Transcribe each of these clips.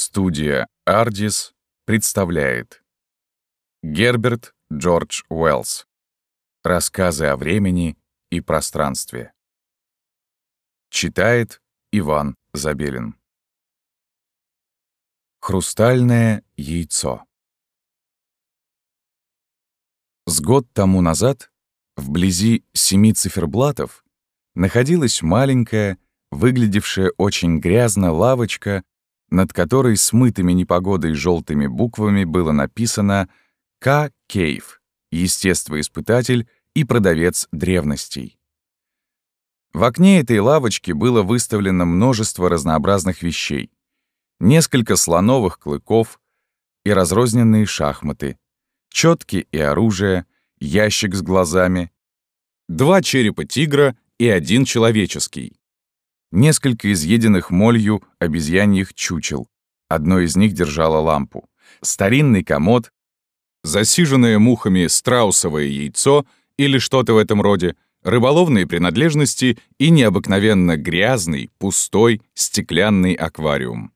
Студия «Ардис» представляет. Герберт Джордж Уэллс. Рассказы о времени и пространстве. Читает Иван Забелин. Хрустальное яйцо. С год тому назад вблизи семи циферблатов находилась маленькая, выглядевшая очень грязно лавочка над которой смытыми непогодой желтыми буквами было написано «К. Кейв, естествоиспытатель и продавец древностей». В окне этой лавочки было выставлено множество разнообразных вещей. Несколько слоновых клыков и разрозненные шахматы, четки и оружие, ящик с глазами, два черепа тигра и один человеческий несколько изъеденных молью обезьяньих чучел. Одно из них держало лампу. Старинный комод, засиженное мухами страусовое яйцо или что-то в этом роде, рыболовные принадлежности и необыкновенно грязный, пустой, стеклянный аквариум.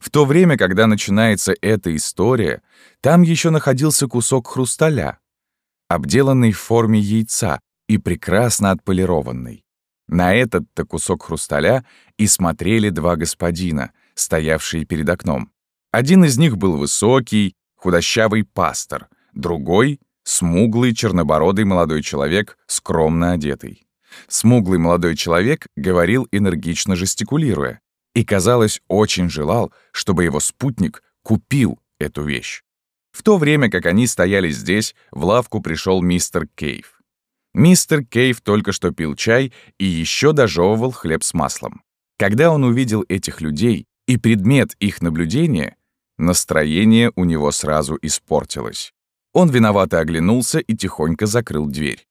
В то время, когда начинается эта история, там еще находился кусок хрусталя, обделанный в форме яйца и прекрасно отполированный. На этот-то кусок хрусталя и смотрели два господина, стоявшие перед окном. Один из них был высокий, худощавый пастор, другой — смуглый, чернобородый молодой человек, скромно одетый. Смуглый молодой человек говорил энергично жестикулируя и, казалось, очень желал, чтобы его спутник купил эту вещь. В то время как они стояли здесь, в лавку пришел мистер Кейв. Мистер Кейв только что пил чай и еще дожевывал хлеб с маслом. Когда он увидел этих людей и предмет их наблюдения, настроение у него сразу испортилось. Он виновато оглянулся и тихонько закрыл дверь.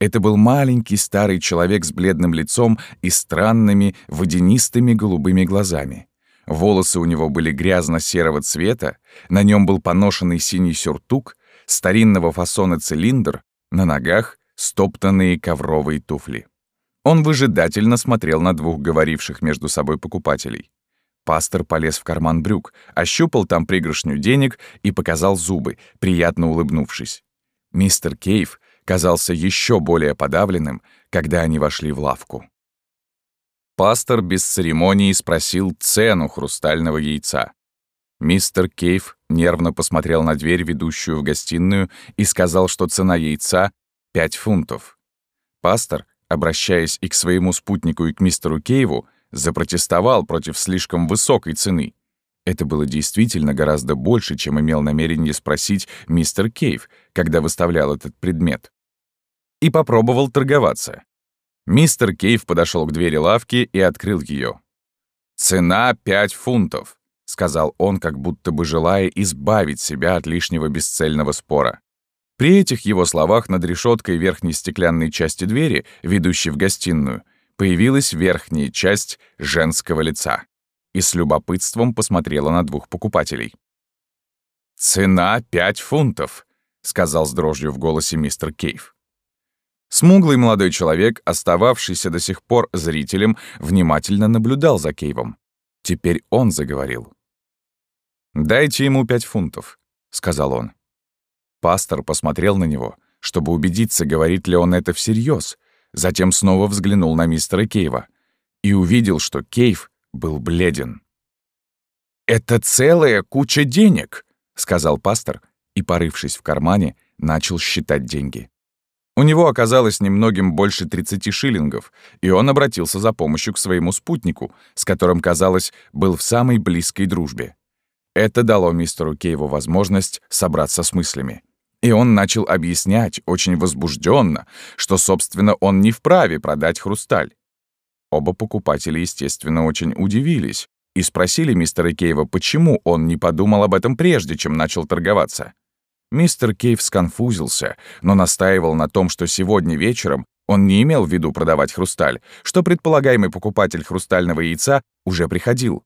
Это был маленький старый человек с бледным лицом и странными водянистыми голубыми глазами. Волосы у него были грязно-серого цвета, на нем был поношенный синий сюртук, старинного фасона цилиндр, на ногах стоптанные ковровые туфли. Он выжидательно смотрел на двух говоривших между собой покупателей. Пастор полез в карман брюк, ощупал там пригоршню денег и показал зубы, приятно улыбнувшись. Мистер Кейв казался еще более подавленным, когда они вошли в лавку. Пастор без церемонии спросил цену хрустального яйца. Мистер Кейв нервно посмотрел на дверь, ведущую в гостиную, и сказал, что цена яйца Пять фунтов. Пастор, обращаясь и к своему спутнику, и к мистеру Кейву, запротестовал против слишком высокой цены. Это было действительно гораздо больше, чем имел намерение спросить мистер Кейв, когда выставлял этот предмет. И попробовал торговаться. Мистер Кейв подошел к двери лавки и открыл ее. «Цена пять фунтов», — сказал он, как будто бы желая избавить себя от лишнего бесцельного спора. При этих его словах над решеткой верхней стеклянной части двери, ведущей в гостиную, появилась верхняя часть женского лица и с любопытством посмотрела на двух покупателей. «Цена пять фунтов», — сказал с дрожью в голосе мистер Кейв. Смуглый молодой человек, остававшийся до сих пор зрителем, внимательно наблюдал за Кейвом. Теперь он заговорил. «Дайте ему пять фунтов», — сказал он. Пастор посмотрел на него, чтобы убедиться, говорит ли он это всерьез, затем снова взглянул на мистера Кейва и увидел, что Кейв был бледен. «Это целая куча денег», — сказал пастор и, порывшись в кармане, начал считать деньги. У него оказалось немногим больше 30 шиллингов, и он обратился за помощью к своему спутнику, с которым, казалось, был в самой близкой дружбе. Это дало мистеру Кейву возможность собраться с мыслями. И он начал объяснять очень возбужденно, что, собственно, он не вправе продать хрусталь. Оба покупателя, естественно, очень удивились и спросили мистера Кейва, почему он не подумал об этом прежде, чем начал торговаться. Мистер Кейв сконфузился, но настаивал на том, что сегодня вечером он не имел в виду продавать хрусталь, что предполагаемый покупатель хрустального яйца уже приходил.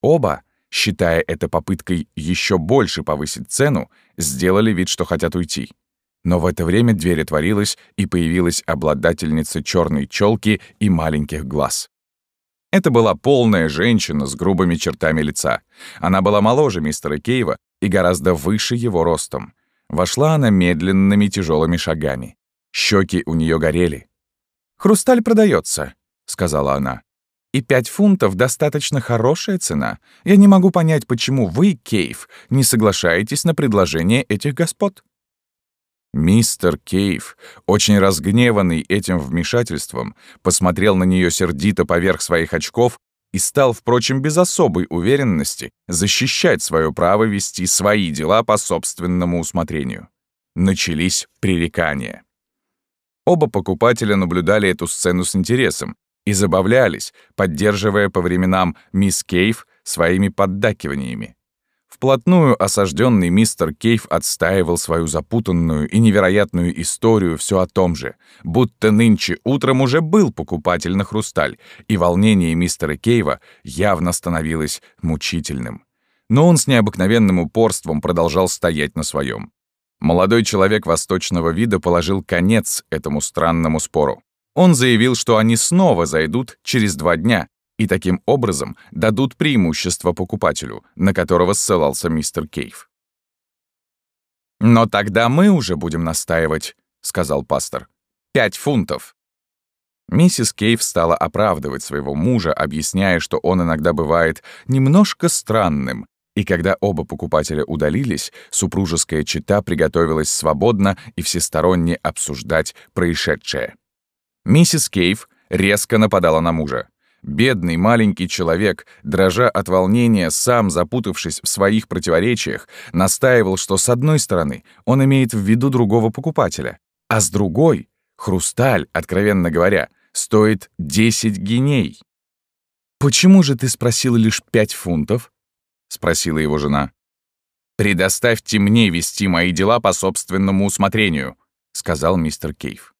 Оба считая это попыткой еще больше повысить цену, сделали вид, что хотят уйти. Но в это время дверь отворилась, и появилась обладательница черной челки и маленьких глаз. Это была полная женщина с грубыми чертами лица. Она была моложе мистера Кейва и гораздо выше его ростом. Вошла она медленными тяжелыми шагами. Щеки у нее горели. «Хрусталь продается, сказала она. «И пять фунтов — достаточно хорошая цена. Я не могу понять, почему вы, Кейв, не соглашаетесь на предложение этих господ». Мистер Кейв, очень разгневанный этим вмешательством, посмотрел на нее сердито поверх своих очков и стал, впрочем, без особой уверенности защищать свое право вести свои дела по собственному усмотрению. Начались пререкания. Оба покупателя наблюдали эту сцену с интересом и забавлялись, поддерживая по временам мисс Кейв своими поддакиваниями. Вплотную осажденный мистер Кейв отстаивал свою запутанную и невероятную историю все о том же, будто нынче утром уже был покупатель на хрусталь, и волнение мистера Кейва явно становилось мучительным. Но он с необыкновенным упорством продолжал стоять на своем. Молодой человек восточного вида положил конец этому странному спору. Он заявил, что они снова зайдут через два дня, и таким образом дадут преимущество покупателю, на которого ссылался мистер Кейв. «Но тогда мы уже будем настаивать», — сказал пастор. «Пять фунтов». Миссис Кейв стала оправдывать своего мужа, объясняя, что он иногда бывает немножко странным, и когда оба покупателя удалились, супружеская чета приготовилась свободно и всесторонне обсуждать происшедшее. Миссис Кейв резко нападала на мужа. Бедный маленький человек, дрожа от волнения, сам запутавшись в своих противоречиях, настаивал, что с одной стороны он имеет в виду другого покупателя, а с другой — хрусталь, откровенно говоря, стоит 10 геней. «Почему же ты спросил лишь 5 фунтов?» — спросила его жена. «Предоставьте мне вести мои дела по собственному усмотрению», — сказал мистер Кейв.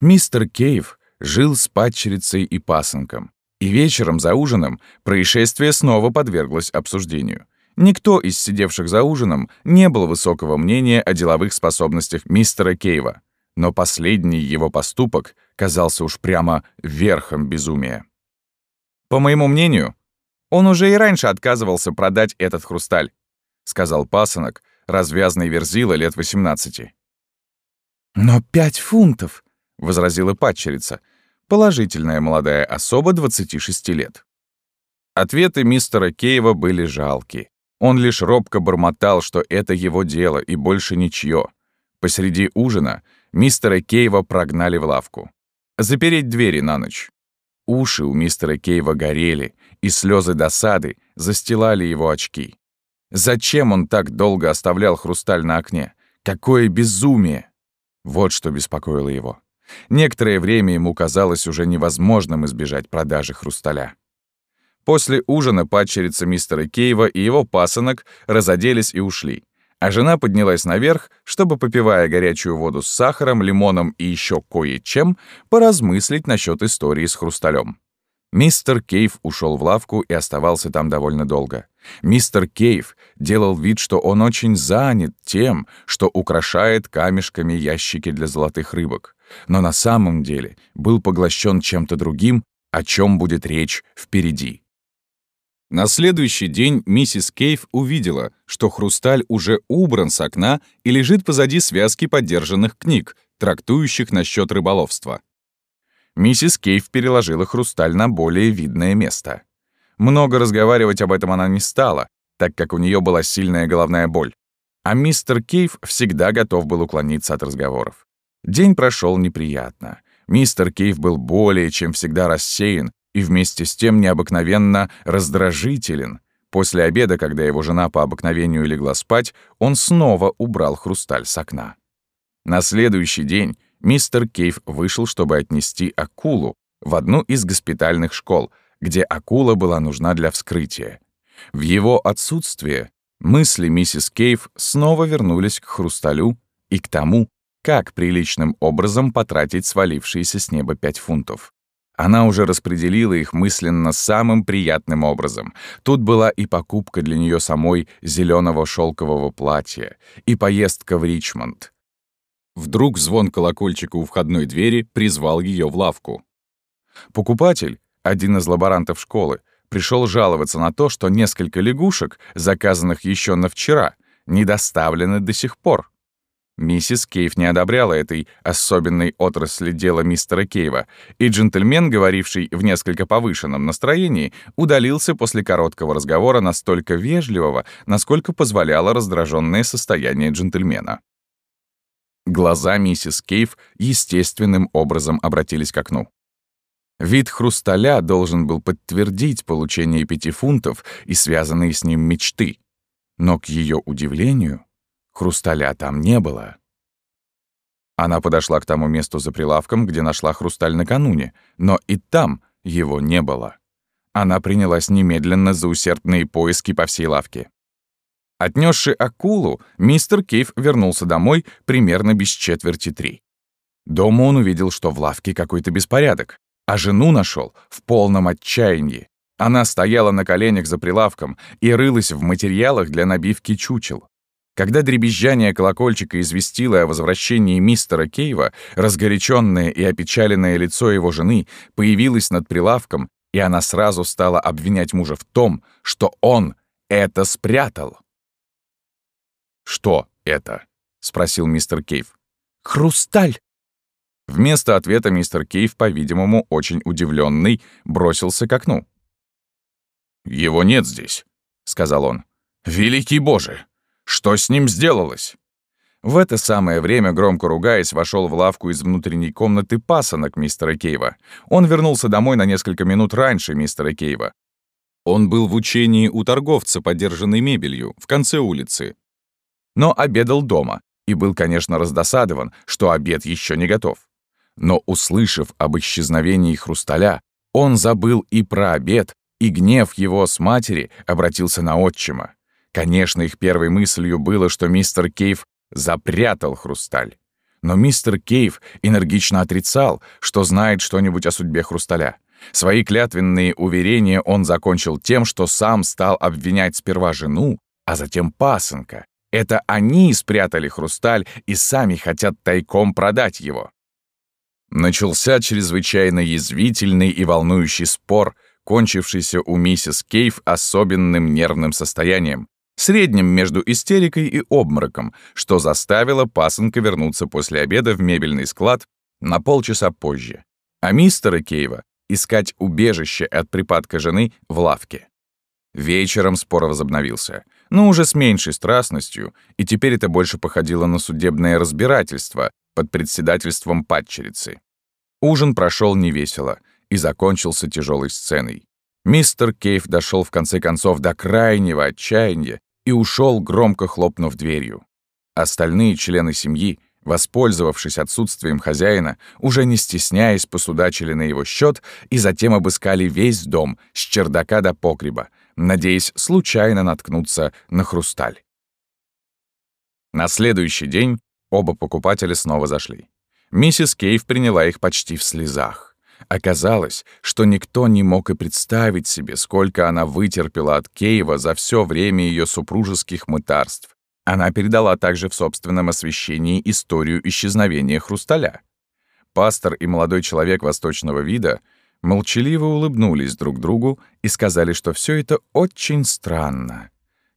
Мистер Кейв жил с падчерицей и пасынком. И вечером за ужином происшествие снова подверглось обсуждению. Никто из сидевших за ужином не был высокого мнения о деловых способностях мистера Кейва, но последний его поступок казался уж прямо верхом безумия. «По моему мнению, он уже и раньше отказывался продать этот хрусталь», сказал пасынок, развязный верзила лет 18. «Но пять фунтов!» — возразила падчерица — положительная молодая особа 26 лет. Ответы мистера Кейва были жалки. Он лишь робко бормотал, что это его дело и больше ничье. Посреди ужина мистера Кейва прогнали в лавку. Запереть двери на ночь. Уши у мистера Кейва горели, и слезы досады застилали его очки. Зачем он так долго оставлял хрусталь на окне? Какое безумие! Вот что беспокоило его. Некоторое время ему казалось уже невозможным избежать продажи хрусталя. После ужина падчерица мистера Кейва и его пасынок разоделись и ушли, а жена поднялась наверх, чтобы, попивая горячую воду с сахаром, лимоном и еще кое-чем, поразмыслить насчет истории с хрусталем. Мистер Кейв ушел в лавку и оставался там довольно долго. Мистер Кейв делал вид, что он очень занят тем, что украшает камешками ящики для золотых рыбок но на самом деле был поглощен чем-то другим, о чем будет речь впереди. На следующий день миссис Кейв увидела, что хрусталь уже убран с окна и лежит позади связки подержанных книг, трактующих насчет рыболовства. Миссис Кейв переложила хрусталь на более видное место. Много разговаривать об этом она не стала, так как у нее была сильная головная боль. А мистер Кейв всегда готов был уклониться от разговоров. День прошел неприятно. Мистер Кейв был более чем всегда рассеян и вместе с тем необыкновенно раздражителен. После обеда, когда его жена по обыкновению легла спать, он снова убрал хрусталь с окна. На следующий день мистер Кейв вышел, чтобы отнести акулу в одну из госпитальных школ, где акула была нужна для вскрытия. В его отсутствие мысли миссис Кейв снова вернулись к хрусталю и к тому, как приличным образом потратить свалившиеся с неба пять фунтов. Она уже распределила их мысленно самым приятным образом. Тут была и покупка для нее самой зеленого шелкового платья, и поездка в Ричмонд. Вдруг звон колокольчика у входной двери призвал ее в лавку. Покупатель, один из лаборантов школы, пришел жаловаться на то, что несколько лягушек, заказанных еще на вчера, не доставлены до сих пор. Миссис Кейв не одобряла этой особенной отрасли дела мистера Кейва, и джентльмен, говоривший в несколько повышенном настроении, удалился после короткого разговора настолько вежливого, насколько позволяло раздраженное состояние джентльмена. Глаза миссис Кейв естественным образом обратились к окну. Вид хрусталя должен был подтвердить получение пяти фунтов и связанные с ним мечты. Но, к ее удивлению, хрусталя там не было. Она подошла к тому месту за прилавком, где нашла хрусталь накануне, но и там его не было. Она принялась немедленно за усердные поиски по всей лавке. Отнесший акулу, мистер Кейв вернулся домой примерно без четверти три. Дома он увидел, что в лавке какой-то беспорядок а жену нашел в полном отчаянии. Она стояла на коленях за прилавком и рылась в материалах для набивки чучел. Когда дребезжание колокольчика известило о возвращении мистера Кейва, разгоряченное и опечаленное лицо его жены появилось над прилавком, и она сразу стала обвинять мужа в том, что он это спрятал. «Что это?» — спросил мистер Кейв. «Хрусталь!» Вместо ответа мистер Кейв, по-видимому, очень удивленный, бросился к окну. «Его нет здесь», — сказал он. «Великий Боже! Что с ним сделалось?» В это самое время, громко ругаясь, вошел в лавку из внутренней комнаты пасынок мистера Кейва. Он вернулся домой на несколько минут раньше мистера Кейва. Он был в учении у торговца подержанной мебелью в конце улицы. Но обедал дома и был, конечно, раздосадован, что обед еще не готов. Но, услышав об исчезновении хрусталя, он забыл и про обед, и гнев его с матери обратился на отчима. Конечно, их первой мыслью было, что мистер Кейв запрятал хрусталь. Но мистер Кейв энергично отрицал, что знает что-нибудь о судьбе хрусталя. Свои клятвенные уверения он закончил тем, что сам стал обвинять сперва жену, а затем пасынка. Это они спрятали хрусталь и сами хотят тайком продать его. Начался чрезвычайно язвительный и волнующий спор, кончившийся у миссис Кейв особенным нервным состоянием, средним между истерикой и обмороком, что заставило пасынка вернуться после обеда в мебельный склад на полчаса позже, а мистера Кейва искать убежище от припадка жены в лавке. Вечером спор возобновился, но уже с меньшей страстностью, и теперь это больше походило на судебное разбирательство, под председательством падчерицы. Ужин прошел невесело и закончился тяжелой сценой. Мистер Кейв дошел в конце концов до крайнего отчаяния и ушел, громко хлопнув дверью. Остальные члены семьи, воспользовавшись отсутствием хозяина, уже не стесняясь, посудачили на его счет и затем обыскали весь дом с чердака до погреба, надеясь случайно наткнуться на хрусталь. На следующий день Оба покупателя снова зашли. Миссис Кейв приняла их почти в слезах. Оказалось, что никто не мог и представить себе, сколько она вытерпела от Кейва за все время ее супружеских мытарств. Она передала также в собственном освещении историю исчезновения хрусталя. Пастор и молодой человек восточного вида молчаливо улыбнулись друг другу и сказали, что все это очень странно.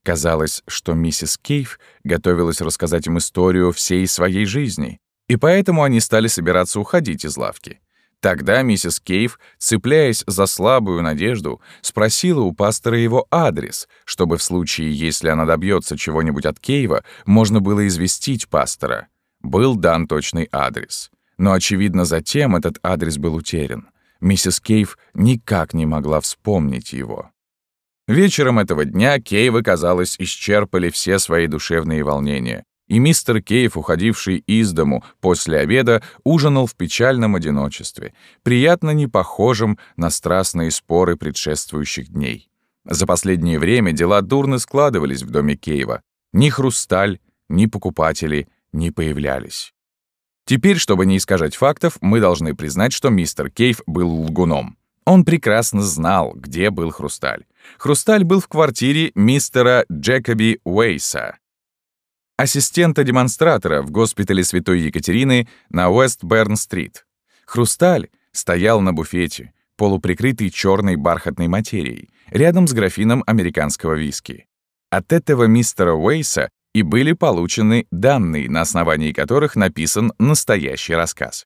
Казалось, что миссис Кейв готовилась рассказать им историю всей своей жизни, и поэтому они стали собираться уходить из лавки. Тогда миссис Кейв, цепляясь за слабую надежду, спросила у пастора его адрес, чтобы в случае, если она добьется чего-нибудь от Кейва, можно было известить пастора. Был дан точный адрес. Но, очевидно, затем этот адрес был утерян. Миссис Кейв никак не могла вспомнить его. Вечером этого дня Кейвы, казалось, исчерпали все свои душевные волнения, и мистер Кейв, уходивший из дому после обеда, ужинал в печальном одиночестве, приятно не похожим на страстные споры предшествующих дней. За последнее время дела дурно складывались в доме Кейва. Ни хрусталь, ни покупатели не появлялись. Теперь, чтобы не искажать фактов, мы должны признать, что мистер Кейв был лгуном. Он прекрасно знал, где был хрусталь. Хрусталь был в квартире мистера Джекоби Уэйса, ассистента-демонстратора в госпитале Святой Екатерины на Уэст-Берн-стрит. Хрусталь стоял на буфете, полуприкрытый черной бархатной материей, рядом с графином американского виски. От этого мистера Уэйса и были получены данные, на основании которых написан настоящий рассказ.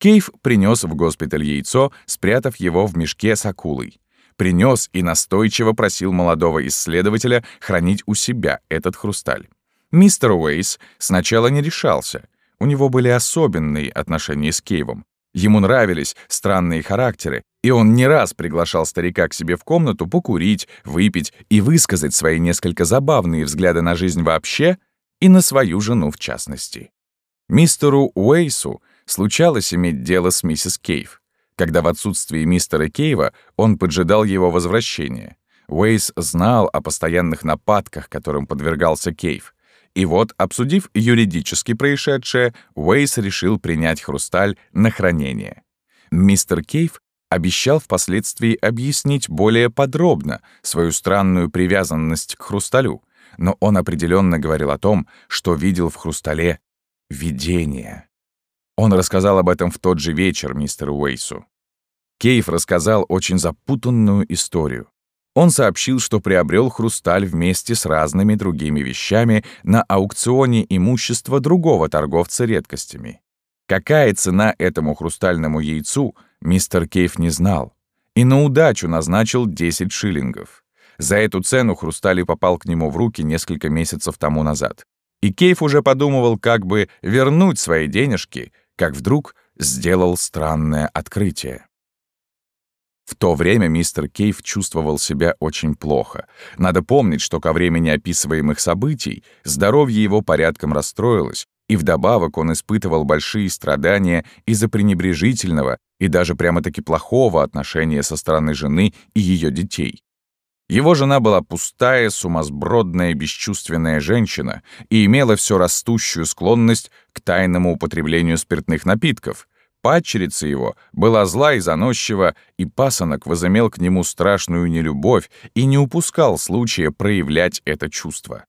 Кейв принес в госпиталь яйцо, спрятав его в мешке с акулой. Принес и настойчиво просил молодого исследователя хранить у себя этот хрусталь. Мистер Уэйс сначала не решался. У него были особенные отношения с Кейвом. Ему нравились странные характеры, и он не раз приглашал старика к себе в комнату покурить, выпить и высказать свои несколько забавные взгляды на жизнь вообще и на свою жену в частности. Мистеру Уэйсу случалось иметь дело с миссис Кейв, когда в отсутствии мистера Кейва он поджидал его возвращения. Уэйс знал о постоянных нападках, которым подвергался Кейв, и вот, обсудив юридически происшедшее, Уэйс решил принять хрусталь на хранение. Мистер Кейв обещал впоследствии объяснить более подробно свою странную привязанность к хрусталю, но он определенно говорил о том, что видел в хрустале видение. Он рассказал об этом в тот же вечер мистеру Уэйсу. Кейв рассказал очень запутанную историю. Он сообщил, что приобрел хрусталь вместе с разными другими вещами на аукционе имущества другого торговца редкостями. Какая цена этому хрустальному яйцу, мистер Кейв не знал. И на удачу назначил 10 шиллингов. За эту цену хрусталь попал к нему в руки несколько месяцев тому назад. И Кейв уже подумывал, как бы вернуть свои денежки, как вдруг сделал странное открытие. В то время мистер Кейв чувствовал себя очень плохо. Надо помнить, что ко времени описываемых событий здоровье его порядком расстроилось, и вдобавок он испытывал большие страдания из-за пренебрежительного и даже прямо-таки плохого отношения со стороны жены и ее детей. Его жена была пустая, сумасбродная, бесчувственная женщина и имела все растущую склонность к тайному употреблению спиртных напитков, Падчерица его была зла и заносчива, и пасынок возымел к нему страшную нелюбовь и не упускал случая проявлять это чувство.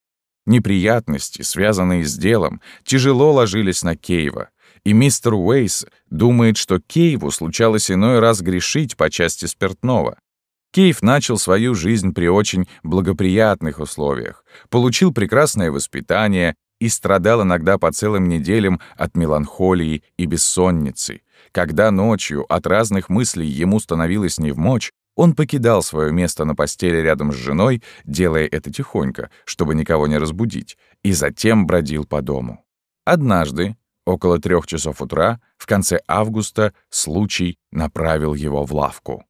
Неприятности, связанные с делом, тяжело ложились на Кейва, и мистер Уэйс думает, что Кейву случалось иной раз грешить по части спиртного. Кейв начал свою жизнь при очень благоприятных условиях, получил прекрасное воспитание, и страдал иногда по целым неделям от меланхолии и бессонницы. Когда ночью от разных мыслей ему становилось невмочь, он покидал свое место на постели рядом с женой, делая это тихонько, чтобы никого не разбудить, и затем бродил по дому. Однажды, около трех часов утра, в конце августа, случай направил его в лавку.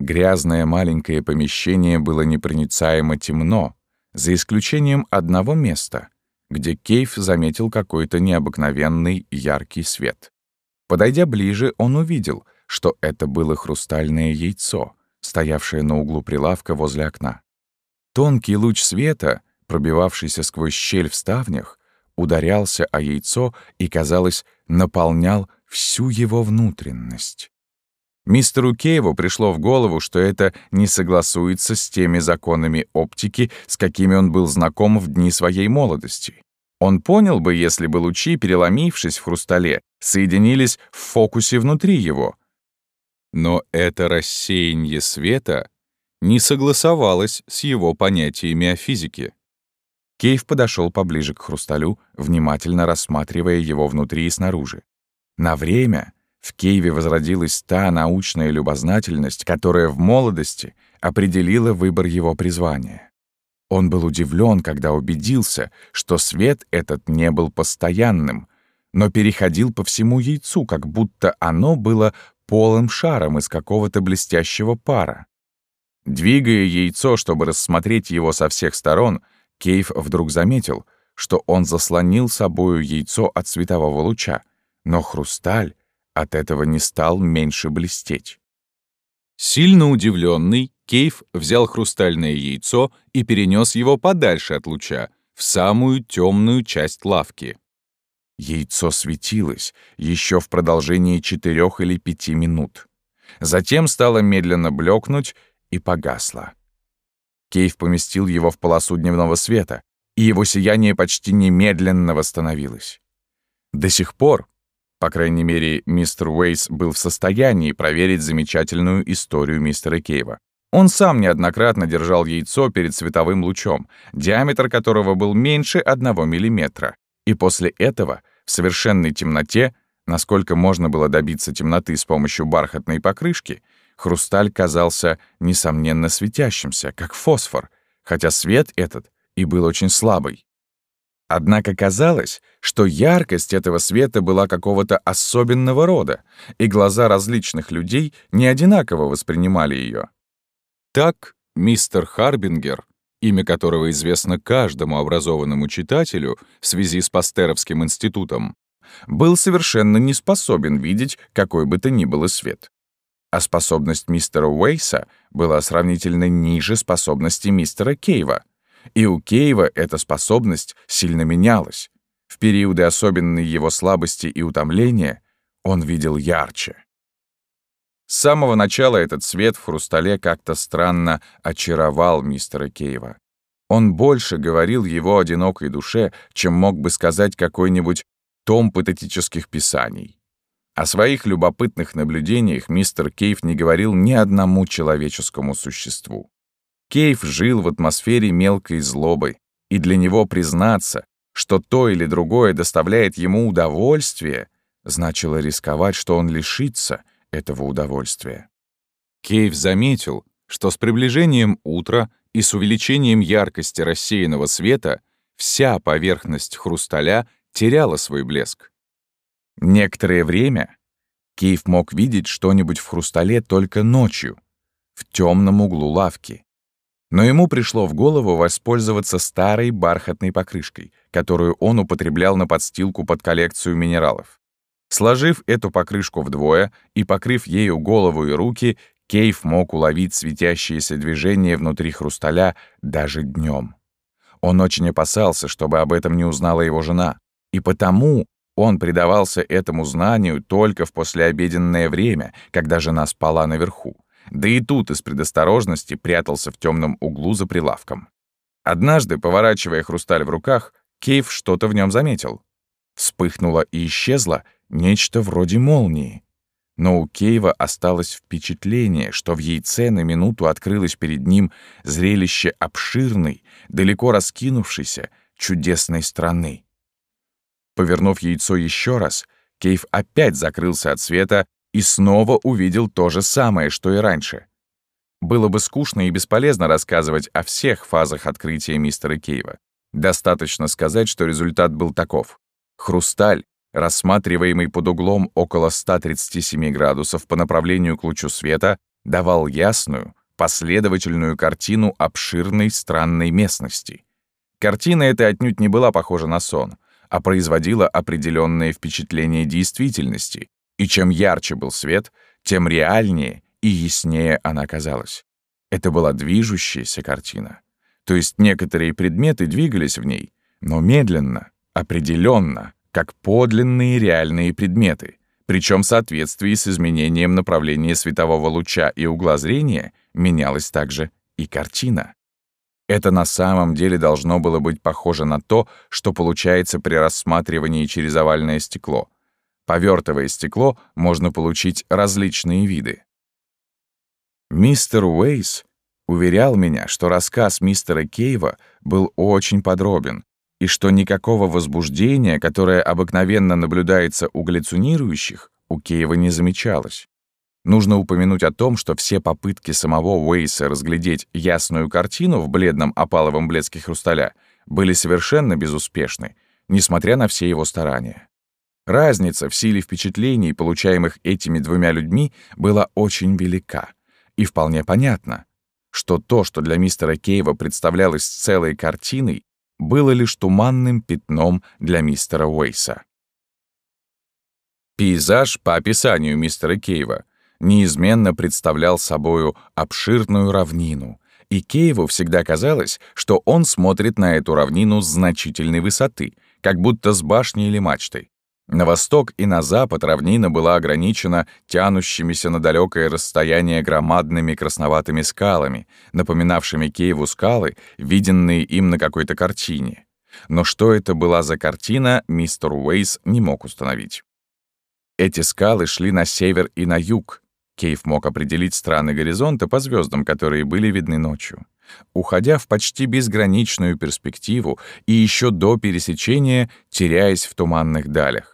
Грязное маленькое помещение было непроницаемо темно, за исключением одного места, где Кейв заметил какой-то необыкновенный яркий свет. Подойдя ближе, он увидел, что это было хрустальное яйцо, стоявшее на углу прилавка возле окна. Тонкий луч света, пробивавшийся сквозь щель в ставнях, ударялся о яйцо и, казалось, наполнял всю его внутренность. Мистеру Кейву пришло в голову, что это не согласуется с теми законами оптики, с какими он был знаком в дни своей молодости. Он понял бы, если бы лучи, переломившись в хрустале, соединились в фокусе внутри его. Но это рассеяние света не согласовалось с его понятиями о физике. Кейв подошел поближе к хрусталю, внимательно рассматривая его внутри и снаружи. На время в Киеве возродилась та научная любознательность, которая в молодости определила выбор его призвания. Он был удивлен, когда убедился, что свет этот не был постоянным, но переходил по всему яйцу, как будто оно было полым шаром из какого-то блестящего пара. Двигая яйцо, чтобы рассмотреть его со всех сторон, Кейв вдруг заметил, что он заслонил собою яйцо от светового луча, но хрусталь от этого не стал меньше блестеть. Сильно удивленный, Кейв взял хрустальное яйцо и перенес его подальше от луча, в самую темную часть лавки. Яйцо светилось еще в продолжении четырех или пяти минут. Затем стало медленно блекнуть и погасло. Кейв поместил его в полосу дневного света, и его сияние почти немедленно восстановилось. До сих пор По крайней мере, мистер Уэйс был в состоянии проверить замечательную историю мистера Кейва. Он сам неоднократно держал яйцо перед световым лучом, диаметр которого был меньше одного миллиметра. И после этого, в совершенной темноте, насколько можно было добиться темноты с помощью бархатной покрышки, хрусталь казался, несомненно, светящимся, как фосфор, хотя свет этот и был очень слабый. Однако казалось, что яркость этого света была какого-то особенного рода, и глаза различных людей не одинаково воспринимали ее. Так мистер Харбингер, имя которого известно каждому образованному читателю в связи с Пастеровским институтом, был совершенно не способен видеть какой бы то ни было свет. А способность мистера Уэйса была сравнительно ниже способности мистера Кейва — и у Кейва эта способность сильно менялась. В периоды особенной его слабости и утомления он видел ярче. С самого начала этот свет в хрустале как-то странно очаровал мистера Кейва. Он больше говорил его одинокой душе, чем мог бы сказать какой-нибудь том патетических писаний. О своих любопытных наблюдениях мистер Кейв не говорил ни одному человеческому существу. Кейв жил в атмосфере мелкой злобы, и для него признаться, что то или другое доставляет ему удовольствие, значило рисковать, что он лишится этого удовольствия. Кейв заметил, что с приближением утра и с увеличением яркости рассеянного света вся поверхность хрусталя теряла свой блеск. Некоторое время Кейв мог видеть что-нибудь в хрустале только ночью, в темном углу лавки. Но ему пришло в голову воспользоваться старой бархатной покрышкой, которую он употреблял на подстилку под коллекцию минералов. Сложив эту покрышку вдвое и покрыв ею голову и руки, Кейв мог уловить светящиеся движения внутри хрусталя даже днем. Он очень опасался, чтобы об этом не узнала его жена, и потому он предавался этому знанию только в послеобеденное время, когда жена спала наверху. Да и тут из предосторожности прятался в темном углу за прилавком. Однажды, поворачивая хрусталь в руках, Кейв что-то в нем заметил. Вспыхнуло и исчезло нечто вроде молнии. Но у Кейва осталось впечатление, что в яйце на минуту открылось перед ним зрелище обширной, далеко раскинувшейся, чудесной страны. Повернув яйцо еще раз, Кейв опять закрылся от света и снова увидел то же самое, что и раньше. Было бы скучно и бесполезно рассказывать о всех фазах открытия мистера Кейва. Достаточно сказать, что результат был таков. Хрусталь, рассматриваемый под углом около 137 градусов по направлению к лучу света, давал ясную, последовательную картину обширной странной местности. Картина эта отнюдь не была похожа на сон, а производила определенное впечатление действительности, и чем ярче был свет, тем реальнее и яснее она казалась. Это была движущаяся картина. То есть некоторые предметы двигались в ней, но медленно, определенно, как подлинные реальные предметы, причем в соответствии с изменением направления светового луча и угла зрения менялась также и картина. Это на самом деле должно было быть похоже на то, что получается при рассматривании через овальное стекло — Повертывая стекло, можно получить различные виды. Мистер Уэйс уверял меня, что рассказ мистера Кейва был очень подробен, и что никакого возбуждения, которое обыкновенно наблюдается у галлюцинирующих, у Кейва не замечалось. Нужно упомянуть о том, что все попытки самого Уэйса разглядеть ясную картину в бледном опаловом блеске хрусталя были совершенно безуспешны, несмотря на все его старания. Разница в силе впечатлений, получаемых этими двумя людьми, была очень велика. И вполне понятно, что то, что для мистера Кейва представлялось целой картиной, было лишь туманным пятном для мистера Уэйса. Пейзаж по описанию мистера Кейва неизменно представлял собою обширную равнину, и Кейву всегда казалось, что он смотрит на эту равнину с значительной высоты, как будто с башни или мачтой. На восток и на запад равнина была ограничена тянущимися на далекое расстояние громадными красноватыми скалами, напоминавшими Киеву скалы, виденные им на какой-то картине. Но что это была за картина, мистер Уэйс не мог установить. Эти скалы шли на север и на юг. Кейв мог определить страны горизонта по звездам, которые были видны ночью. Уходя в почти безграничную перспективу и еще до пересечения, теряясь в туманных далях.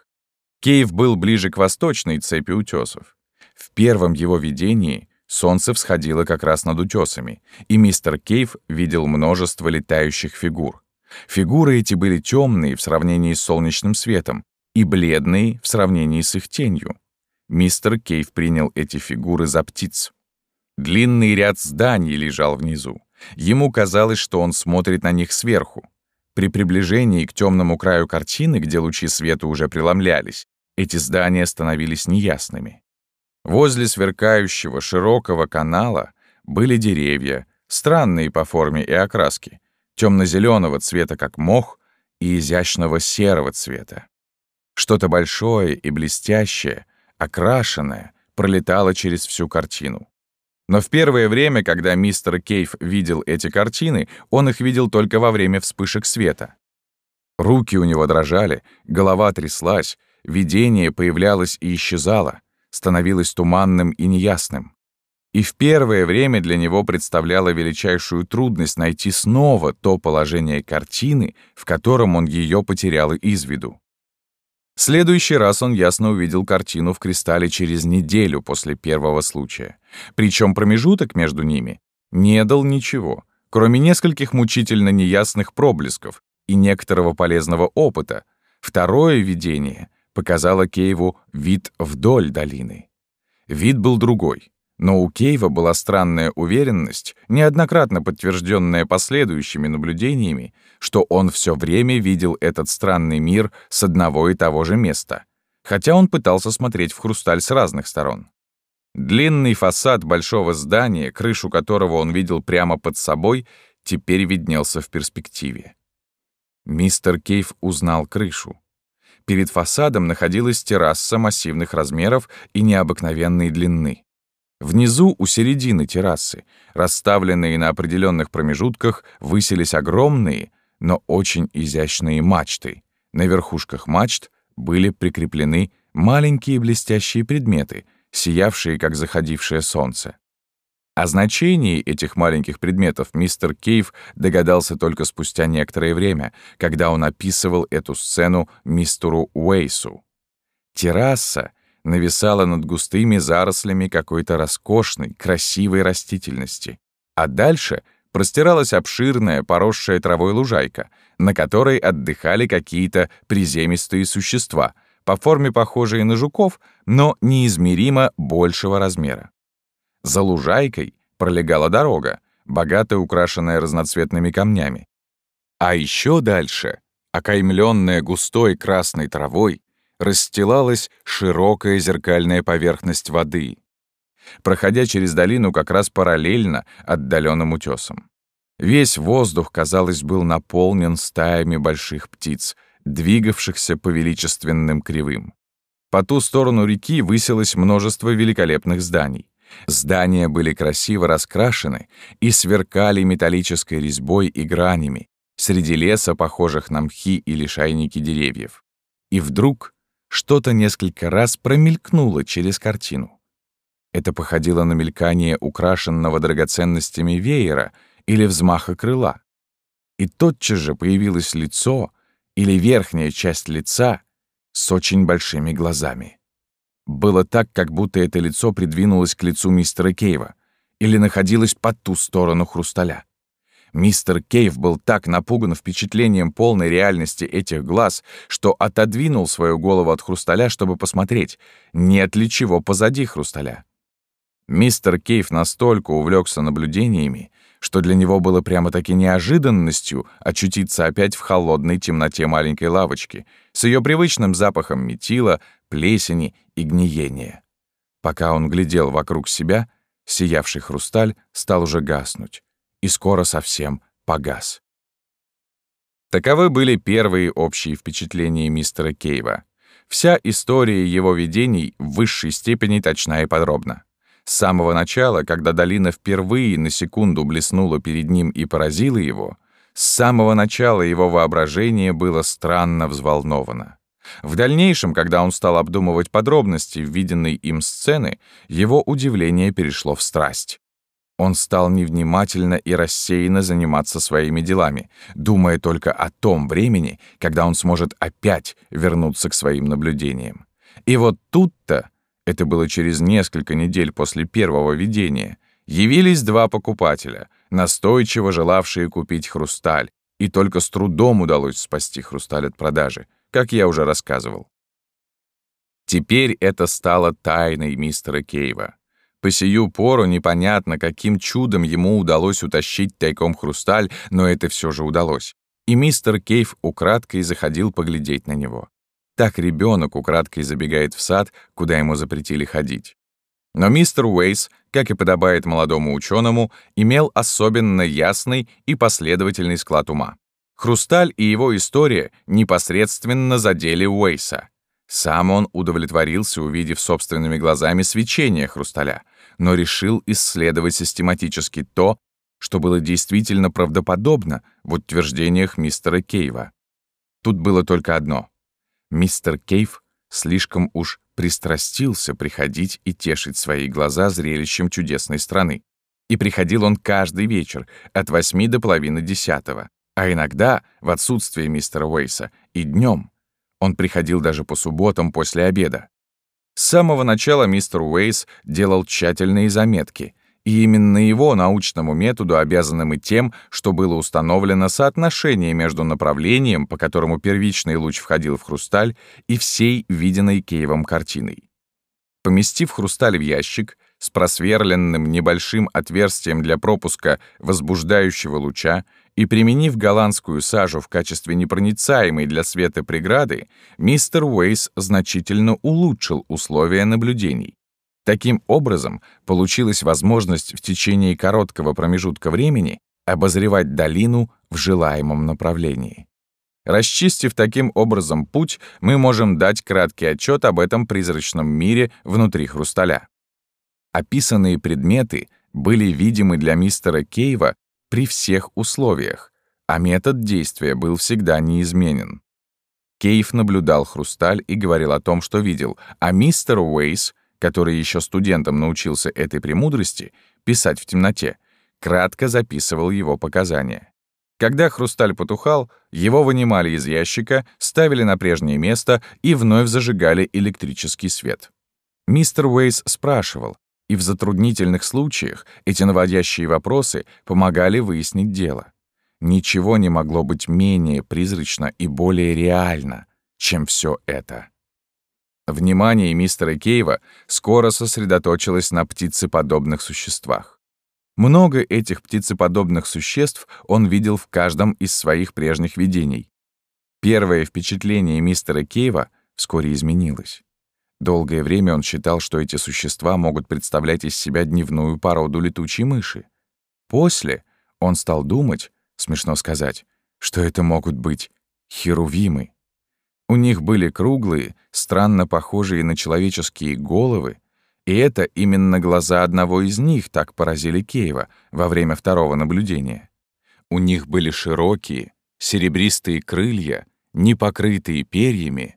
Кейв был ближе к восточной цепи утесов. В первом его видении солнце всходило как раз над утесами, и мистер Кейв видел множество летающих фигур. Фигуры эти были темные в сравнении с солнечным светом и бледные в сравнении с их тенью. Мистер Кейв принял эти фигуры за птиц. Длинный ряд зданий лежал внизу. Ему казалось, что он смотрит на них сверху. При приближении к темному краю картины, где лучи света уже преломлялись, эти здания становились неясными. Возле сверкающего широкого канала были деревья, странные по форме и окраске, темно-зеленого цвета, как мох, и изящного серого цвета. Что-то большое и блестящее, окрашенное, пролетало через всю картину. Но в первое время, когда мистер Кейв видел эти картины, он их видел только во время вспышек света. Руки у него дрожали, голова тряслась, видение появлялось и исчезало, становилось туманным и неясным. И в первое время для него представляло величайшую трудность найти снова то положение картины, в котором он ее потерял из виду. В следующий раз он ясно увидел картину в кристалле через неделю после первого случая. Причем промежуток между ними не дал ничего, кроме нескольких мучительно неясных проблесков и некоторого полезного опыта. Второе видение показало Кейву вид вдоль долины. Вид был другой. Но у Кейва была странная уверенность, неоднократно подтвержденная последующими наблюдениями, что он все время видел этот странный мир с одного и того же места, хотя он пытался смотреть в хрусталь с разных сторон. Длинный фасад большого здания, крышу которого он видел прямо под собой, теперь виднелся в перспективе. Мистер Кейв узнал крышу. Перед фасадом находилась терраса массивных размеров и необыкновенной длины. Внизу, у середины террасы, расставленные на определенных промежутках, высились огромные, но очень изящные мачты. На верхушках мачт были прикреплены маленькие блестящие предметы, сиявшие, как заходившее солнце. О значении этих маленьких предметов мистер Кейв догадался только спустя некоторое время, когда он описывал эту сцену мистеру Уэйсу. Терраса нависала над густыми зарослями какой-то роскошной, красивой растительности. А дальше простиралась обширная, поросшая травой лужайка, на которой отдыхали какие-то приземистые существа, по форме похожие на жуков, но неизмеримо большего размера. За лужайкой пролегала дорога, богато украшенная разноцветными камнями. А еще дальше, окаймленная густой красной травой, расстилалась широкая зеркальная поверхность воды, проходя через долину как раз параллельно отдаленным утесам. Весь воздух, казалось, был наполнен стаями больших птиц, двигавшихся по величественным кривым. По ту сторону реки высилось множество великолепных зданий. Здания были красиво раскрашены и сверкали металлической резьбой и гранями среди леса, похожих на мхи или шайники деревьев. И вдруг что-то несколько раз промелькнуло через картину. Это походило на мелькание украшенного драгоценностями веера или взмаха крыла. И тотчас же появилось лицо или верхняя часть лица с очень большими глазами. Было так, как будто это лицо придвинулось к лицу мистера Кейва или находилось под ту сторону хрусталя. Мистер Кейв был так напуган впечатлением полной реальности этих глаз, что отодвинул свою голову от хрусталя, чтобы посмотреть, нет ли чего позади хрусталя. Мистер Кейв настолько увлекся наблюдениями, что для него было прямо-таки неожиданностью очутиться опять в холодной темноте маленькой лавочки с ее привычным запахом метила, плесени и гниения. Пока он глядел вокруг себя, сиявший хрусталь стал уже гаснуть и скоро совсем погас. Таковы были первые общие впечатления мистера Кейва. Вся история его видений в высшей степени точна и подробна. С самого начала, когда долина впервые на секунду блеснула перед ним и поразила его, с самого начала его воображение было странно взволновано. В дальнейшем, когда он стал обдумывать подробности виденной им сцены, его удивление перешло в страсть. Он стал невнимательно и рассеянно заниматься своими делами, думая только о том времени, когда он сможет опять вернуться к своим наблюдениям. И вот тут-то, это было через несколько недель после первого видения, явились два покупателя, настойчиво желавшие купить хрусталь, и только с трудом удалось спасти хрусталь от продажи, как я уже рассказывал. Теперь это стало тайной мистера Кейва. По сию пору непонятно, каким чудом ему удалось утащить тайком хрусталь, но это все же удалось. И мистер Кейв украдкой заходил поглядеть на него. Так ребенок украдкой забегает в сад, куда ему запретили ходить. Но мистер Уэйс, как и подобает молодому ученому, имел особенно ясный и последовательный склад ума. Хрусталь и его история непосредственно задели Уэйса. Сам он удовлетворился, увидев собственными глазами свечение хрусталя, но решил исследовать систематически то, что было действительно правдоподобно в утверждениях мистера Кейва. Тут было только одно. Мистер Кейв слишком уж пристрастился приходить и тешить свои глаза зрелищем чудесной страны. И приходил он каждый вечер от восьми до половины десятого, а иногда, в отсутствие мистера Уэйса, и днем. Он приходил даже по субботам после обеда. С самого начала мистер Уэйс делал тщательные заметки, и именно его научному методу обязаны и тем, что было установлено соотношение между направлением, по которому первичный луч входил в хрусталь, и всей виденной Киевом картиной. Поместив хрусталь в ящик с просверленным небольшим отверстием для пропуска возбуждающего луча, и применив голландскую сажу в качестве непроницаемой для света преграды, мистер Уэйс значительно улучшил условия наблюдений. Таким образом, получилась возможность в течение короткого промежутка времени обозревать долину в желаемом направлении. Расчистив таким образом путь, мы можем дать краткий отчет об этом призрачном мире внутри хрусталя. Описанные предметы были видимы для мистера Кейва при всех условиях, а метод действия был всегда неизменен. Кейв наблюдал хрусталь и говорил о том, что видел, а мистер Уэйс, который еще студентом научился этой премудрости, писать в темноте, кратко записывал его показания. Когда хрусталь потухал, его вынимали из ящика, ставили на прежнее место и вновь зажигали электрический свет. Мистер Уэйс спрашивал, и в затруднительных случаях эти наводящие вопросы помогали выяснить дело. Ничего не могло быть менее призрачно и более реально, чем все это. Внимание мистера Кейва скоро сосредоточилось на птицеподобных существах. Много этих птицеподобных существ он видел в каждом из своих прежних видений. Первое впечатление мистера Кейва вскоре изменилось. Долгое время он считал, что эти существа могут представлять из себя дневную породу летучей мыши. После он стал думать, смешно сказать, что это могут быть херувимы. У них были круглые, странно похожие на человеческие головы, и это именно глаза одного из них так поразили Кейва во время второго наблюдения. У них были широкие, серебристые крылья, не покрытые перьями,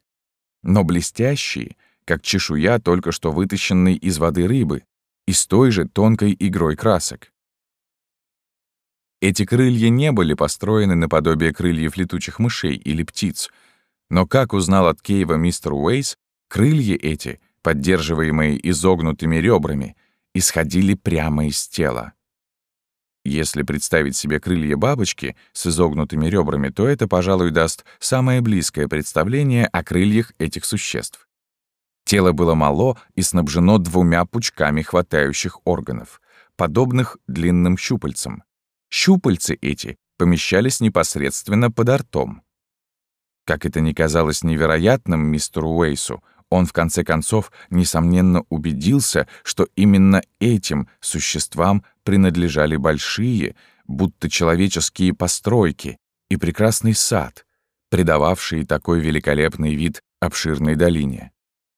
но блестящие, как чешуя только что вытащенной из воды рыбы и с той же тонкой игрой красок. Эти крылья не были построены наподобие крыльев летучих мышей или птиц, но, как узнал от Кейва мистер Уэйс, крылья эти, поддерживаемые изогнутыми ребрами, исходили прямо из тела. Если представить себе крылья бабочки с изогнутыми ребрами, то это, пожалуй, даст самое близкое представление о крыльях этих существ. Тело было мало и снабжено двумя пучками хватающих органов, подобных длинным щупальцам. Щупальцы эти помещались непосредственно под ртом. Как это ни казалось невероятным мистеру Уэйсу, он в конце концов, несомненно, убедился, что именно этим существам принадлежали большие, будто человеческие постройки и прекрасный сад, придававшие такой великолепный вид обширной долине.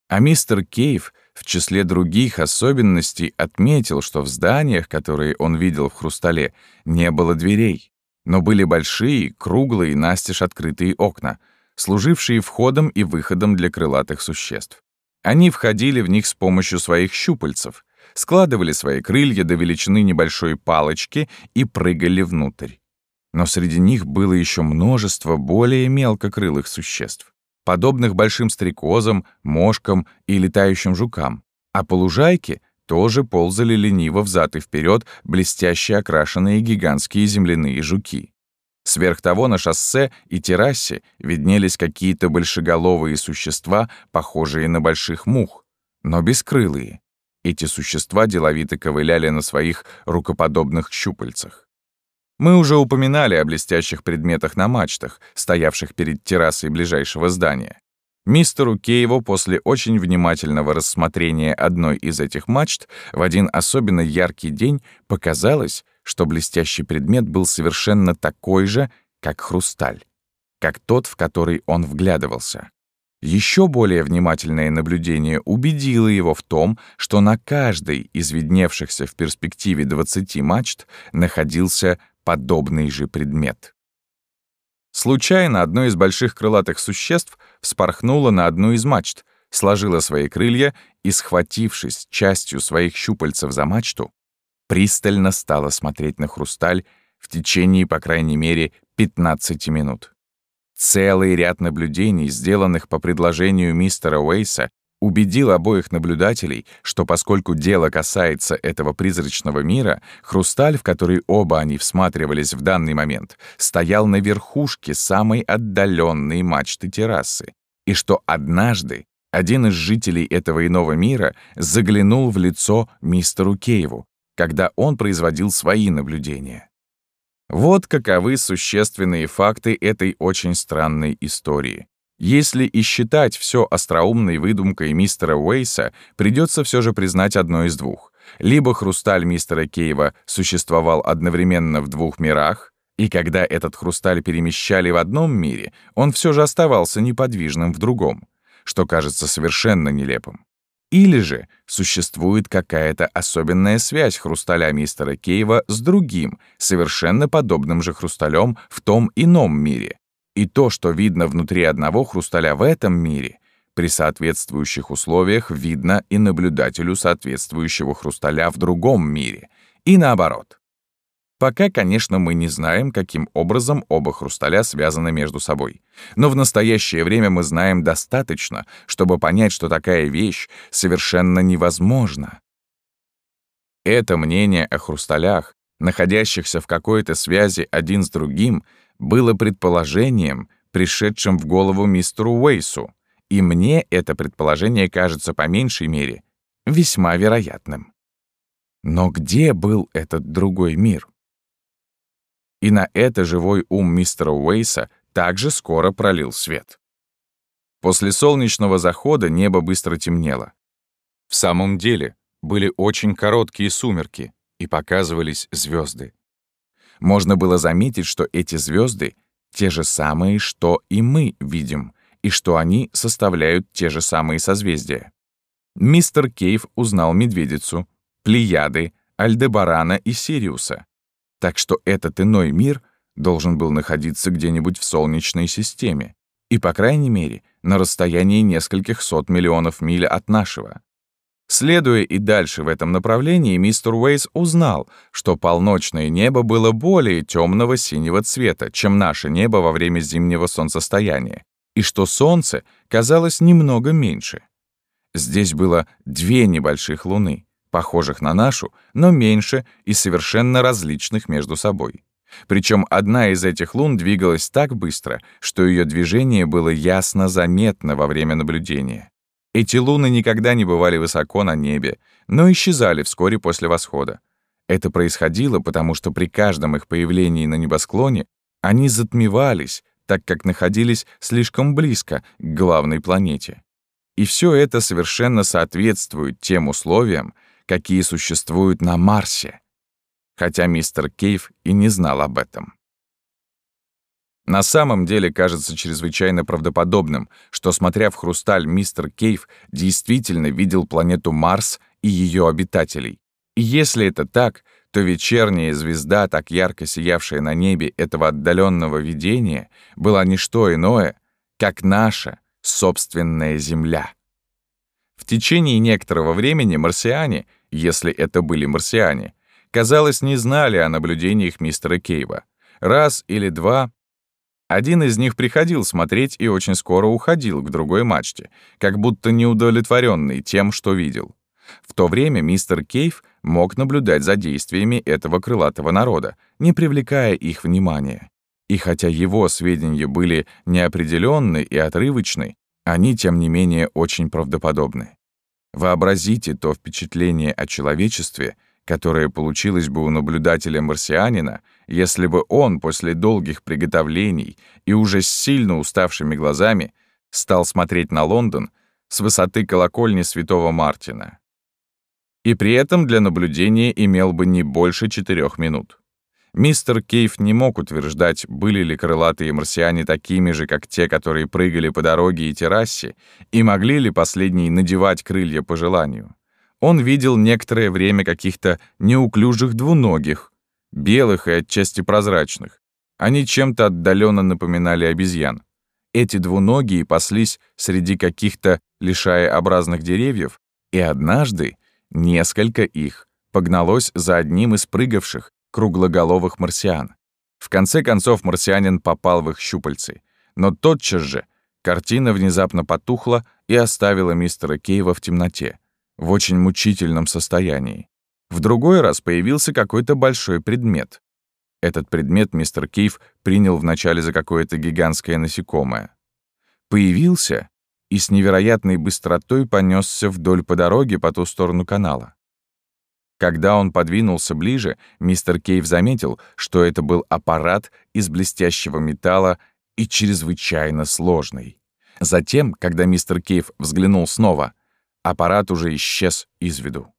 А мистер Кейв в числе других особенностей отметил, что в зданиях, которые он видел в «Хрустале», не было дверей, но были большие, круглые, настежь открытые окна, служившие входом и выходом для крылатых существ. Они входили в них с помощью своих щупальцев, складывали свои крылья до величины небольшой палочки и прыгали внутрь. Но среди них было еще множество более мелкокрылых существ, подобных большим стрекозам, мошкам и летающим жукам, а по лужайке тоже ползали лениво взад и вперед блестяще окрашенные гигантские земляные жуки. Сверх того на шоссе и террасе виднелись какие-то большеголовые существа, похожие на больших мух, но бескрылые. Эти существа деловито ковыляли на своих рукоподобных щупальцах. Мы уже упоминали о блестящих предметах на мачтах, стоявших перед террасой ближайшего здания. Мистеру Кейву после очень внимательного рассмотрения одной из этих мачт в один особенно яркий день показалось, что блестящий предмет был совершенно такой же, как хрусталь, как тот, в который он вглядывался. Еще более внимательное наблюдение убедило его в том, что на каждой из видневшихся в перспективе 20 мачт находился подобный же предмет. Случайно одно из больших крылатых существ вспорхнуло на одну из мачт, сложило свои крылья и, схватившись частью своих щупальцев за мачту, пристально стала смотреть на хрусталь в течение, по крайней мере, 15 минут. Целый ряд наблюдений, сделанных по предложению мистера Уэйса, убедил обоих наблюдателей, что поскольку дело касается этого призрачного мира, хрусталь, в который оба они всматривались в данный момент, стоял на верхушке самой отдаленной мачты террасы, и что однажды один из жителей этого иного мира заглянул в лицо мистеру Кейву, когда он производил свои наблюдения. Вот каковы существенные факты этой очень странной истории. Если и считать все остроумной выдумкой мистера Уэйса, придется все же признать одно из двух. Либо хрусталь мистера Кейва существовал одновременно в двух мирах, и когда этот хрусталь перемещали в одном мире, он все же оставался неподвижным в другом, что кажется совершенно нелепым. Или же существует какая-то особенная связь хрусталя мистера Кейва с другим, совершенно подобным же хрусталем в том ином мире. И то, что видно внутри одного хрусталя в этом мире, при соответствующих условиях видно и наблюдателю соответствующего хрусталя в другом мире, и наоборот. Пока, конечно, мы не знаем, каким образом оба хрусталя связаны между собой. Но в настоящее время мы знаем достаточно, чтобы понять, что такая вещь совершенно невозможна. Это мнение о хрусталях, находящихся в какой-то связи один с другим, было предположением, пришедшим в голову мистеру Уэйсу, и мне это предположение кажется по меньшей мере весьма вероятным. Но где был этот другой мир? И на это живой ум мистера Уэйса также скоро пролил свет. После солнечного захода небо быстро темнело. В самом деле, были очень короткие сумерки, и показывались звезды. Можно было заметить, что эти звезды те же самые, что и мы видим, и что они составляют те же самые созвездия. Мистер Кейв узнал Медведицу, Плеяды, Альдебарана и Сириуса. Так что этот иной мир должен был находиться где-нибудь в Солнечной системе, и, по крайней мере, на расстоянии нескольких сот миллионов миль от нашего. Следуя и дальше в этом направлении, мистер Уэйс узнал, что полночное небо было более темного синего цвета, чем наше небо во время зимнего солнцестояния, и что солнце казалось немного меньше. Здесь было две небольших луны, похожих на нашу, но меньше и совершенно различных между собой. Причем одна из этих лун двигалась так быстро, что ее движение было ясно заметно во время наблюдения. Эти луны никогда не бывали высоко на небе, но исчезали вскоре после восхода. Это происходило, потому что при каждом их появлении на небосклоне они затмевались, так как находились слишком близко к главной планете. И все это совершенно соответствует тем условиям, какие существуют на Марсе, хотя мистер Кейв и не знал об этом. На самом деле кажется чрезвычайно правдоподобным, что, смотря в хрусталь, мистер Кейв действительно видел планету Марс и ее обитателей. И если это так, то вечерняя звезда, так ярко сиявшая на небе этого отдаленного видения, была не что иное, как наша собственная Земля. В течение некоторого времени марсиане, если это были марсиане, казалось, не знали о наблюдениях мистера Кейва. Раз или два один из них приходил смотреть и очень скоро уходил к другой мачте, как будто неудовлетворенный тем, что видел. В то время мистер Кейв мог наблюдать за действиями этого крылатого народа, не привлекая их внимания. И хотя его сведения были неопределенны и отрывочны, они, тем не менее, очень правдоподобны. Вообразите то впечатление о человечестве, которое получилось бы у наблюдателя-марсианина, если бы он после долгих приготовлений и уже с сильно уставшими глазами стал смотреть на Лондон с высоты колокольни Святого Мартина. И при этом для наблюдения имел бы не больше четырех минут. Мистер Кейв не мог утверждать, были ли крылатые марсиане такими же, как те, которые прыгали по дороге и террасе, и могли ли последние надевать крылья по желанию. Он видел некоторое время каких-то неуклюжих двуногих, белых и отчасти прозрачных. Они чем-то отдаленно напоминали обезьян. Эти двуногие паслись среди каких-то лишаеобразных деревьев, и однажды несколько их погналось за одним из прыгавших, круглоголовых марсиан. В конце концов марсианин попал в их щупальцы, но тотчас же картина внезапно потухла и оставила мистера Кейва в темноте, в очень мучительном состоянии. В другой раз появился какой-то большой предмет. Этот предмет мистер Кейв принял вначале за какое-то гигантское насекомое. Появился и с невероятной быстротой понесся вдоль по дороге по ту сторону канала. Когда он подвинулся ближе, мистер Кейв заметил, что это был аппарат из блестящего металла и чрезвычайно сложный. Затем, когда мистер Кейв взглянул снова, аппарат уже исчез из виду.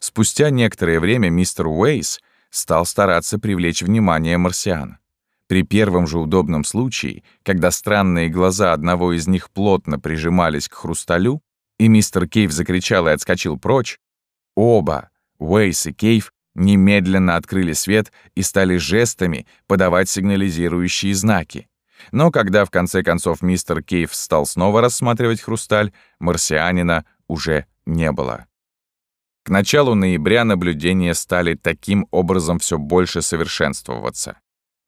Спустя некоторое время мистер Уэйс стал стараться привлечь внимание марсиан. При первом же удобном случае, когда странные глаза одного из них плотно прижимались к хрусталю, и мистер Кейв закричал и отскочил прочь, оба Уэйс и Кейв немедленно открыли свет и стали жестами подавать сигнализирующие знаки. Но когда в конце концов мистер Кейв стал снова рассматривать хрусталь, марсианина уже не было. К началу ноября наблюдения стали таким образом все больше совершенствоваться.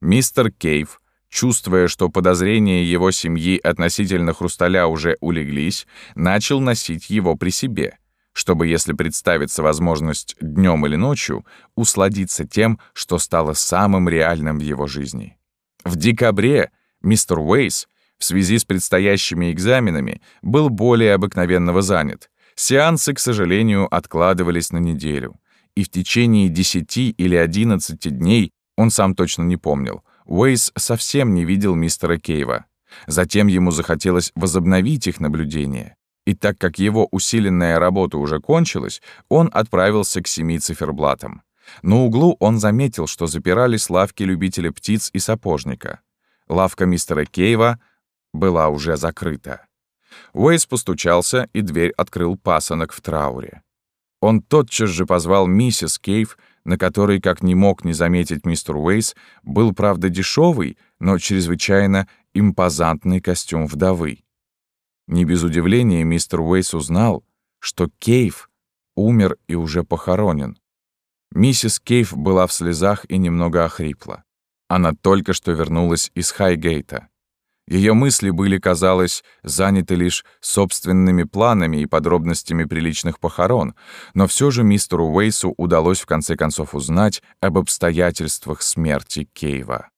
Мистер Кейв, чувствуя, что подозрения его семьи относительно хрусталя уже улеглись, начал носить его при себе — чтобы, если представится возможность днем или ночью, усладиться тем, что стало самым реальным в его жизни. В декабре мистер Уэйс в связи с предстоящими экзаменами был более обыкновенного занят. Сеансы, к сожалению, откладывались на неделю. И в течение 10 или 11 дней, он сам точно не помнил, Уэйс совсем не видел мистера Кейва. Затем ему захотелось возобновить их наблюдение. И так как его усиленная работа уже кончилась, он отправился к семи циферблатам. На углу он заметил, что запирались лавки любителя птиц и сапожника. Лавка мистера Кейва была уже закрыта. Уэйс постучался, и дверь открыл пасынок в трауре. Он тотчас же позвал миссис Кейв, на которой, как не мог не заметить мистер Уэйс, был, правда, дешевый, но чрезвычайно импозантный костюм вдовы. Не без удивления мистер Уэйс узнал, что Кейв умер и уже похоронен. Миссис Кейв была в слезах и немного охрипла. Она только что вернулась из Хайгейта. Ее мысли были, казалось, заняты лишь собственными планами и подробностями приличных похорон, но все же мистеру Уэйсу удалось в конце концов узнать об обстоятельствах смерти Кейва.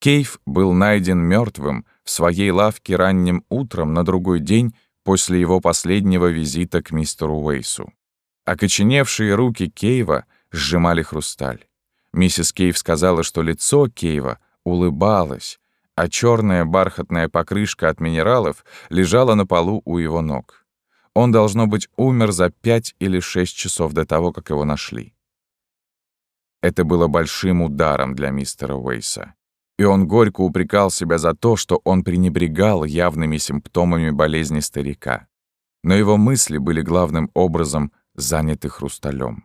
Кейв был найден мертвым в своей лавке ранним утром на другой день после его последнего визита к мистеру Уэйсу. Окоченевшие руки Кейва сжимали хрусталь. Миссис Кейв сказала, что лицо Кейва улыбалось, а черная бархатная покрышка от минералов лежала на полу у его ног. Он, должно быть, умер за пять или шесть часов до того, как его нашли. Это было большим ударом для мистера Уэйса и он горько упрекал себя за то, что он пренебрегал явными симптомами болезни старика. Но его мысли были главным образом заняты хрусталем.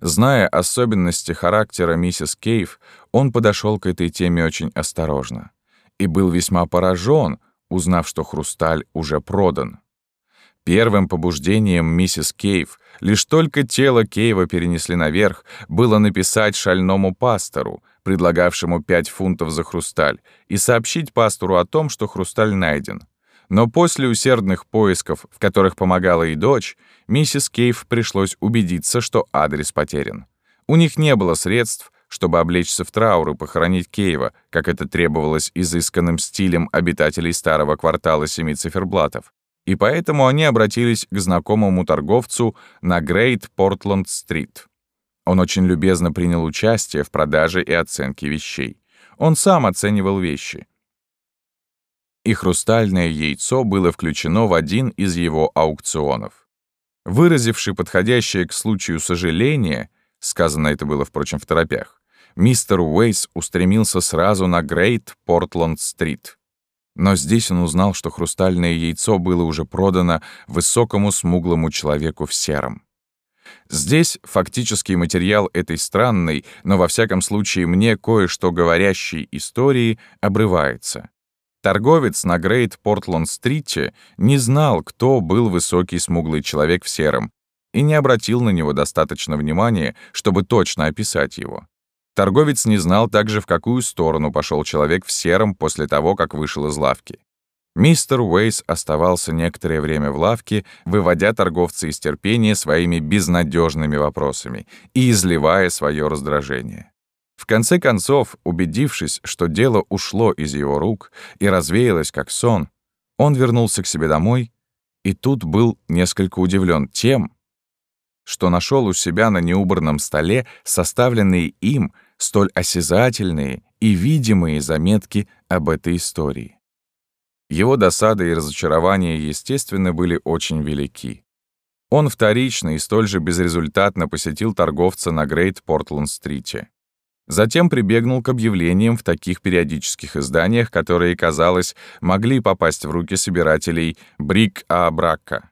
Зная особенности характера миссис Кейв, он подошел к этой теме очень осторожно и был весьма поражен, узнав, что хрусталь уже продан. Первым побуждением миссис Кейв, лишь только тело Кейва перенесли наверх, было написать шальному пастору, предлагавшему 5 фунтов за хрусталь, и сообщить пастору о том, что хрусталь найден. Но после усердных поисков, в которых помогала и дочь, миссис Кейв пришлось убедиться, что адрес потерян. У них не было средств, чтобы облечься в траур и похоронить Кейва, как это требовалось изысканным стилем обитателей старого квартала семи циферблатов. И поэтому они обратились к знакомому торговцу на Грейт Портленд-стрит. Он очень любезно принял участие в продаже и оценке вещей. Он сам оценивал вещи. И хрустальное яйцо было включено в один из его аукционов. Выразивший подходящее к случаю сожаление, сказано это было, впрочем, в торопях, мистер Уэйс устремился сразу на Грейт Портленд-стрит. Но здесь он узнал, что хрустальное яйцо было уже продано высокому смуглому человеку в сером. Здесь фактический материал этой странной, но во всяком случае мне кое-что говорящей истории обрывается. Торговец на Грейт Портланд-стрите не знал, кто был высокий смуглый человек в сером, и не обратил на него достаточно внимания, чтобы точно описать его. Торговец не знал также, в какую сторону пошел человек в сером после того, как вышел из лавки. Мистер Уэйс оставался некоторое время в лавке, выводя торговца из терпения своими безнадежными вопросами и изливая свое раздражение. В конце концов, убедившись, что дело ушло из его рук и развеялось как сон, он вернулся к себе домой и тут был несколько удивлен тем, что нашел у себя на неубранном столе составленные им столь осязательные и видимые заметки об этой истории. Его досада и разочарование, естественно, были очень велики. Он вторично и столь же безрезультатно посетил торговца на Грейт Портленд-стрите. Затем прибегнул к объявлениям в таких периодических изданиях, которые, казалось, могли попасть в руки собирателей Брик а Бракка.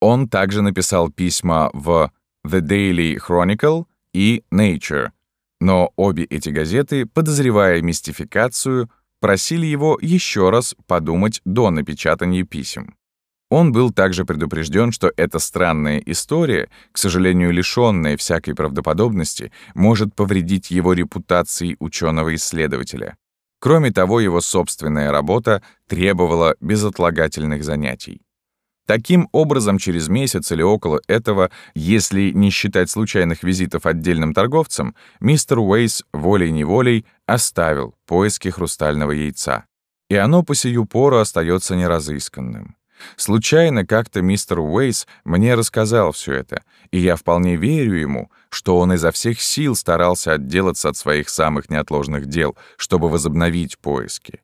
Он также написал письма в The Daily Chronicle и Nature, но обе эти газеты, подозревая мистификацию, просили его еще раз подумать до напечатания писем. Он был также предупрежден, что эта странная история, к сожалению, лишённая всякой правдоподобности, может повредить его репутации ученого-исследователя. Кроме того, его собственная работа требовала безотлагательных занятий. Таким образом, через месяц или около этого, если не считать случайных визитов отдельным торговцам, мистер Уэйс волей-неволей оставил поиски хрустального яйца. И оно по сию пору остается неразысканным. Случайно как-то мистер Уэйс мне рассказал все это, и я вполне верю ему, что он изо всех сил старался отделаться от своих самых неотложных дел, чтобы возобновить поиски.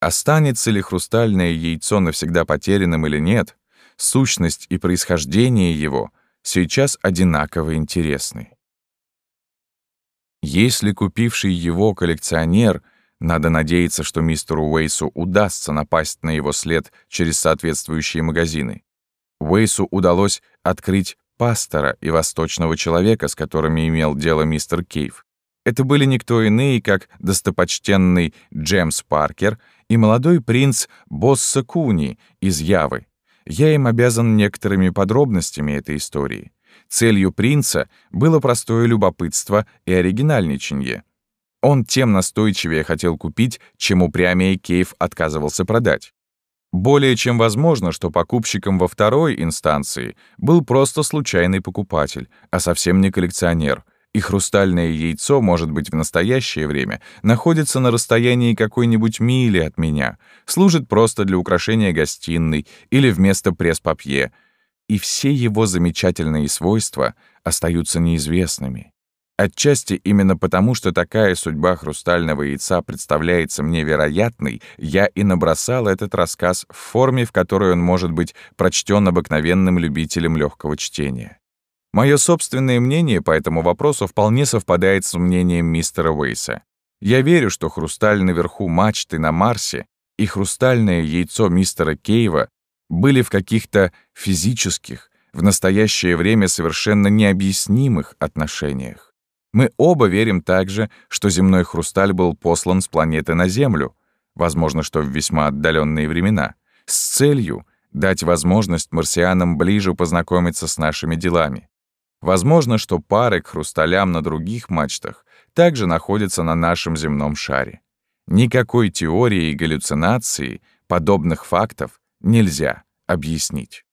Останется ли хрустальное яйцо навсегда потерянным или нет, сущность и происхождение его сейчас одинаково интересны. Если купивший его коллекционер, надо надеяться, что мистеру Уэйсу удастся напасть на его след через соответствующие магазины. Уэйсу удалось открыть пастора и восточного человека, с которыми имел дело мистер Кейв. Это были никто иные, как достопочтенный Джемс Паркер и молодой принц Босса Куни из Явы. Я им обязан некоторыми подробностями этой истории. Целью принца было простое любопытство и оригинальничанье. Он тем настойчивее хотел купить, чем упрямее Кейв отказывался продать. Более чем возможно, что покупщиком во второй инстанции был просто случайный покупатель, а совсем не коллекционер — и хрустальное яйцо, может быть, в настоящее время находится на расстоянии какой-нибудь мили от меня, служит просто для украшения гостиной или вместо пресс-папье, и все его замечательные свойства остаются неизвестными. Отчасти именно потому, что такая судьба хрустального яйца представляется мне вероятной, я и набросал этот рассказ в форме, в которой он может быть прочтен обыкновенным любителем легкого чтения. Мое собственное мнение по этому вопросу вполне совпадает с мнением мистера Уэйса. Я верю, что хрусталь наверху мачты на Марсе и хрустальное яйцо мистера Кейва были в каких-то физических, в настоящее время совершенно необъяснимых отношениях. Мы оба верим также, что земной хрусталь был послан с планеты на Землю. возможно, что в весьма отдаленные времена, с целью дать возможность марсианам ближе познакомиться с нашими делами. Возможно, что пары к хрусталям на других мачтах также находятся на нашем земном шаре. Никакой теории галлюцинации подобных фактов нельзя объяснить.